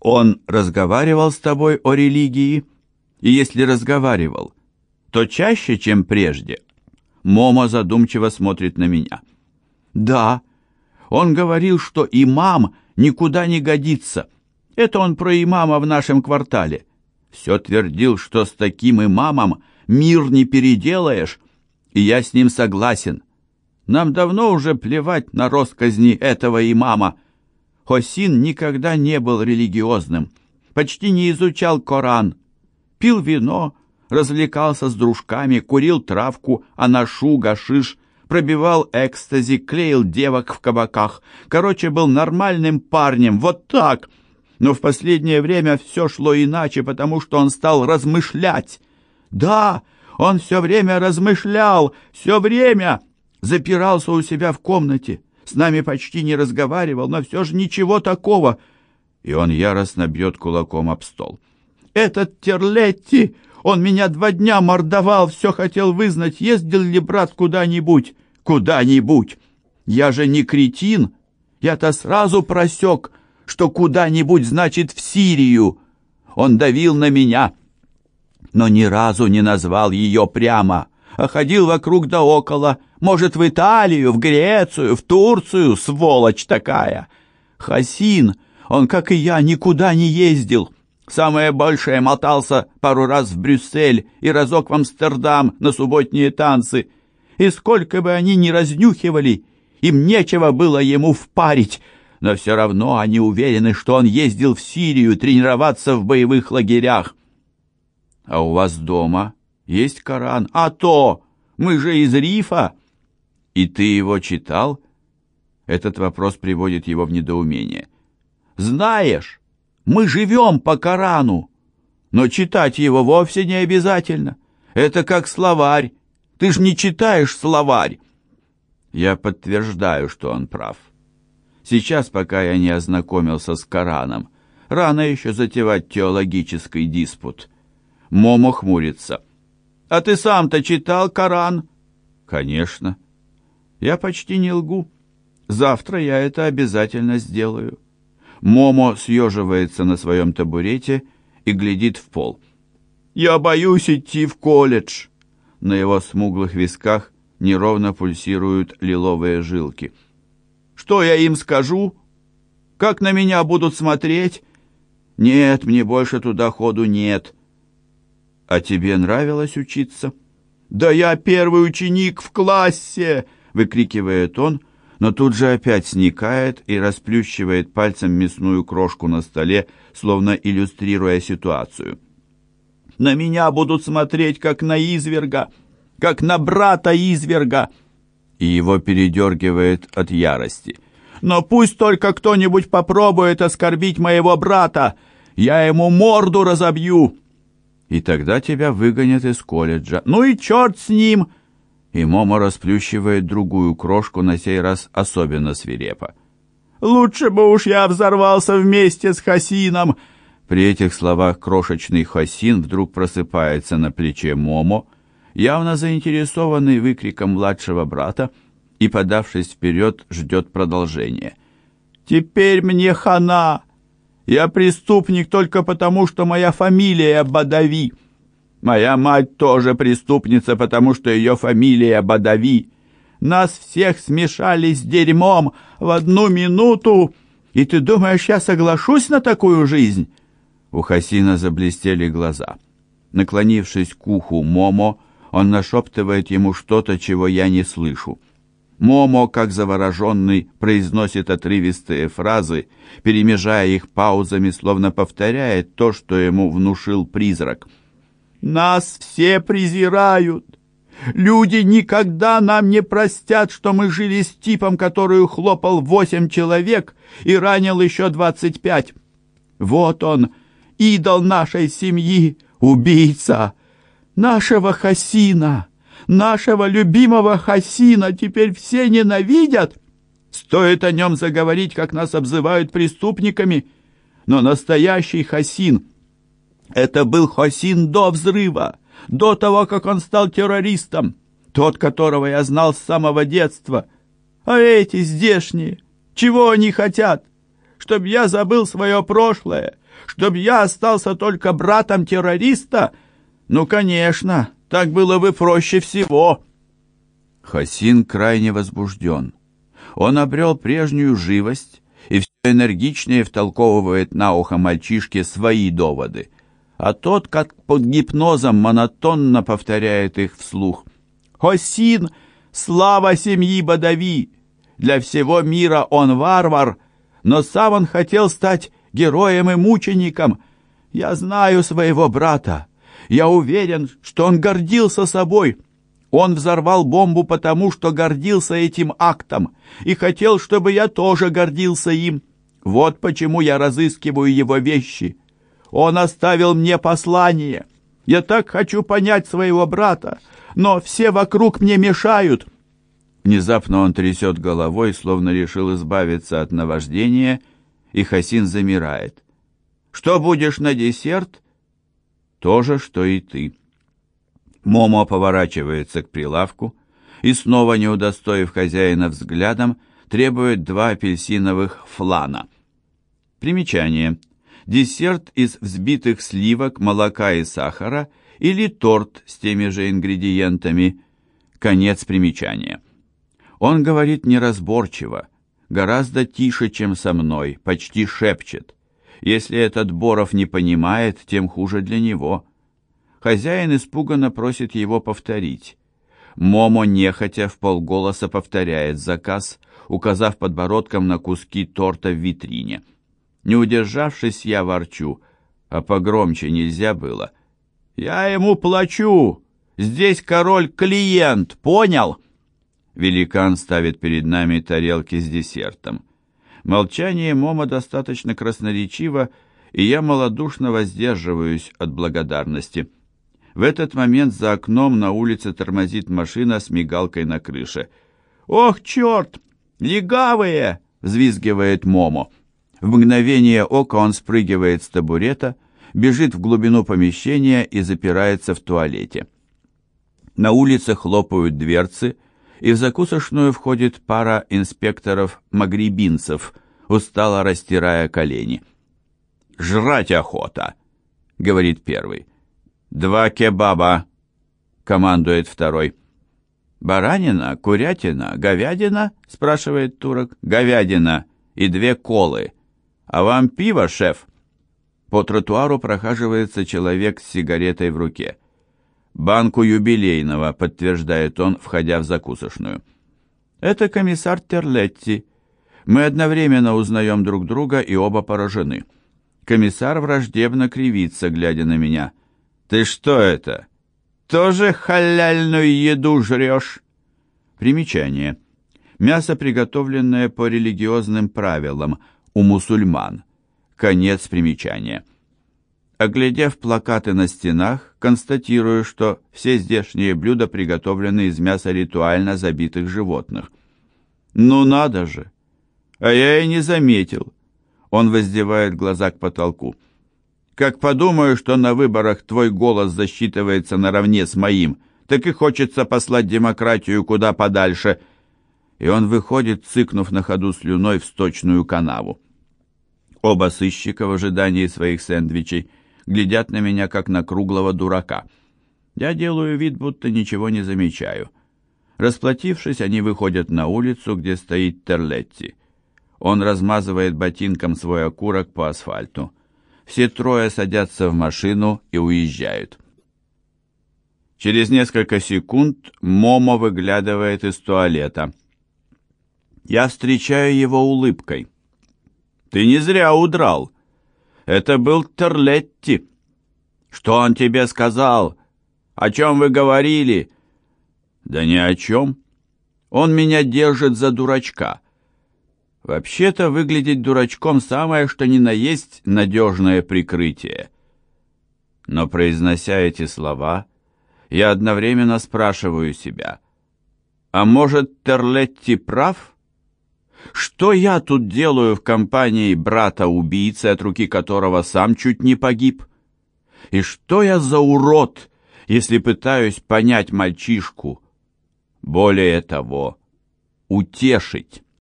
Он разговаривал с тобой о религии? И если разговаривал, то чаще, чем прежде? Момо задумчиво смотрит на меня. Да, он говорил, что имам никуда не годится. Это он про имама в нашем квартале. Все твердил, что с таким имамом мир не переделаешь, и я с ним согласен. Нам давно уже плевать на россказни этого имама. Хосин никогда не был религиозным, почти не изучал Коран, пил вино, развлекался с дружками, курил травку, анашу, гашиш, пробивал экстази, клеил девок в кабаках. Короче, был нормальным парнем, вот так. Но в последнее время все шло иначе, потому что он стал размышлять. Да, он все время размышлял, все время запирался у себя в комнате, с нами почти не разговаривал, но все же ничего такого. И он яростно бьет кулаком об стол. «Этот Терлетти, он меня два дня мордовал, все хотел вызнать, ездил ли брат куда-нибудь, куда-нибудь. Я же не кретин, я-то сразу просек, что куда-нибудь значит в Сирию. Он давил на меня, но ни разу не назвал ее прямо, а ходил вокруг да около, может, в Италию, в Грецию, в Турцию, сволочь такая. Хасин, он, как и я, никуда не ездил. Самое большее мотался пару раз в Брюссель и разок в Амстердам на субботние танцы. И сколько бы они ни разнюхивали, им нечего было ему впарить, но все равно они уверены, что он ездил в Сирию тренироваться в боевых лагерях. А у вас дома есть Коран? А то! Мы же из Рифа! И ты его читал? Этот вопрос приводит его в недоумение. Знаешь, мы живем по Корану, но читать его вовсе не обязательно. Это как словарь. Ты ж не читаешь словарь. Я подтверждаю, что он прав. Сейчас, пока я не ознакомился с Кораном, рано еще затевать теологический диспут. Момо хмурится. «А ты сам-то читал Коран?» «Конечно». Я почти не лгу. Завтра я это обязательно сделаю. Момо съеживается на своем табурете и глядит в пол. «Я боюсь идти в колледж!» На его смуглых висках неровно пульсируют лиловые жилки. «Что я им скажу? Как на меня будут смотреть? Нет, мне больше туда ходу нет». «А тебе нравилось учиться?» «Да я первый ученик в классе!» выкрикивает он, но тут же опять сникает и расплющивает пальцем мясную крошку на столе, словно иллюстрируя ситуацию. «На меня будут смотреть, как на изверга, как на брата изверга!» И его передергивает от ярости. «Но пусть только кто-нибудь попробует оскорбить моего брата! Я ему морду разобью!» «И тогда тебя выгонят из колледжа. Ну и черт с ним!» и Момо расплющивает другую крошку, на сей раз особенно свирепо. «Лучше бы уж я взорвался вместе с Хасином!» При этих словах крошечный Хасин вдруг просыпается на плече Момо, явно заинтересованный выкриком младшего брата, и, подавшись вперед, ждет продолжения. «Теперь мне хана! Я преступник только потому, что моя фамилия Бадави!» Моя мать тоже преступница, потому что ее фамилия Бадави. Нас всех смешали с дерьмом в одну минуту. И ты думаешь, я соглашусь на такую жизнь?» У Хасина заблестели глаза. Наклонившись к уху Момо, он нашептывает ему что-то, чего я не слышу. Момо, как завороженный, произносит отрывистые фразы, перемежая их паузами, словно повторяет то, что ему внушил призрак — нас все презирают. Люди никогда нам не простят, что мы жили с типом, который ухлопал восемь человек и ранил еще двадцать пять. Вот он, идол нашей семьи, убийца, нашего Хасина, нашего любимого Хасина теперь все ненавидят. Стоит о нем заговорить, как нас обзывают преступниками, но настоящий Хасин — это был Хосин до взрыва, до того, как он стал террористом, тот, которого я знал с самого детства. А эти здешние, чего они хотят? чтоб я забыл свое прошлое, чтоб я остался только братом террориста? Ну, конечно, так было бы проще всего». Хасин крайне возбужден. Он обрел прежнюю живость и все энергичнее втолковывает на ухо мальчишке свои доводы, а тот, как под гипнозом, монотонно повторяет их вслух. «Хосин, слава семьи Бадави! Для всего мира он варвар, но сам он хотел стать героем и мучеником. Я знаю своего брата. Я уверен, что он гордился собой. Он взорвал бомбу потому, что гордился этим актом и хотел, чтобы я тоже гордился им. Вот почему я разыскиваю его вещи. Он оставил мне послание. Я так хочу понять своего брата, но все вокруг мне мешают». Внезапно он трясет головой, словно решил избавиться от наваждения, и Хасин замирает. «Что будешь на десерт?» «То же, что и ты». Момо поворачивается к прилавку и, снова не удостоив хозяина взглядом, требует два апельсиновых флана. Примечание. Десерт из взбитых сливок, молока и сахара или торт с теми же ингредиентами. Конец примечания. Он говорит неразборчиво, гораздо тише, чем со мной, почти шепчет. Если этот Боров не понимает, тем хуже для него. Хозяин испуганно просит его повторить. Момо нехотя в полголоса повторяет заказ, указав подбородком на куски торта в витрине. Не удержавшись, я ворчу, а погромче нельзя было. «Я ему плачу! Здесь король — клиент, понял?» Великан ставит перед нами тарелки с десертом. Молчание Момо достаточно красноречиво, и я малодушно воздерживаюсь от благодарности. В этот момент за окном на улице тормозит машина с мигалкой на крыше. «Ох, черт! Легавые!» — взвизгивает Момо. В мгновение ока он спрыгивает с табурета, бежит в глубину помещения и запирается в туалете. На улице хлопают дверцы, и в закусочную входит пара инспекторов-магрибинцев, устало растирая колени. «Жрать охота!» — говорит первый. «Два кебаба!» — командует второй. «Баранина, курятина, говядина?» — спрашивает турок. «Говядина и две колы. А вам пиво, шеф?» По тротуару прохаживается человек с сигаретой в руке. «Банку юбилейного», — подтверждает он, входя в закусочную. «Это комиссар Терлетти. Мы одновременно узнаем друг друга и оба поражены. Комиссар враждебно кривится, глядя на меня. «Ты что это? Тоже халяльную еду жрешь?» Примечание. Мясо, приготовленное по религиозным правилам у мусульман. Конец примечания. Оглядев плакаты на стенах, констатирую, что все здешние блюда приготовлены из мяса ритуально забитых животных. «Ну надо же! А я и не заметил!» Он воздевает глаза к потолку. Как подумаю, что на выборах твой голос засчитывается наравне с моим, так и хочется послать демократию куда подальше. И он выходит, цыкнув на ходу слюной в сточную канаву. Оба сыщика в ожидании своих сэндвичей глядят на меня, как на круглого дурака. Я делаю вид, будто ничего не замечаю. Расплатившись, они выходят на улицу, где стоит Терлетти. Он размазывает ботинком свой окурок по асфальту. Все трое садятся в машину и уезжают. Через несколько секунд Момо выглядывает из туалета. Я встречаю его улыбкой. «Ты не зря удрал. Это был Терлетти. Что он тебе сказал? О чем вы говорили?» «Да ни о чем. Он меня держит за дурачка. Вообще-то выглядеть дурачком самое что ни на есть надежное прикрытие. Но произнося эти слова, я одновременно спрашиваю себя, а может Терлетти прав? Что я тут делаю в компании брата-убийцы, от руки которого сам чуть не погиб? И что я за урод, если пытаюсь понять мальчишку? Более того, утешить.